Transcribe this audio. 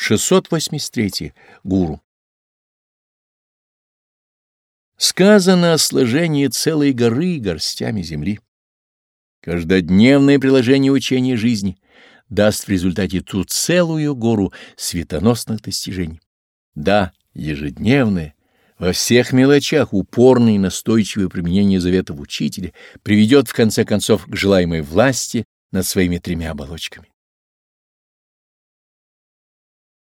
683. Гуру. Сказано о сложении целой горы горстями земли. Каждодневное приложение учения жизни даст в результате ту целую гору светоносных достижений. Да, ежедневное, во всех мелочах упорное и настойчивое применение заветов учителя приведет в конце концов к желаемой власти над своими тремя оболочками.